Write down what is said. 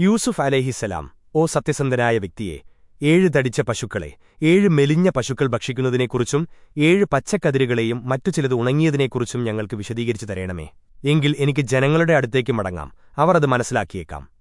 യൂസുഫ് അലഹിസലാം ഓ സത്യസന്ധനായ വ്യക്തിയെ ഏഴ് തടിച്ച പശുക്കളെ ഏഴ് മെലിഞ്ഞ പശുക്കൾ ഭക്ഷിക്കുന്നതിനെക്കുറിച്ചും ഏഴ് പച്ചക്കതിരുകളെയും മറ്റു ചിലത് ഉണങ്ങിയതിനെക്കുറിച്ചും ഞങ്ങൾക്ക് വിശദീകരിച്ചു തരേണമേ. എങ്കിൽ എനിക്ക് ജനങ്ങളുടെ അടുത്തേക്ക് മടങ്ങാം. അവർ അത് മനസ്സിലാക്കിയേക്കാം.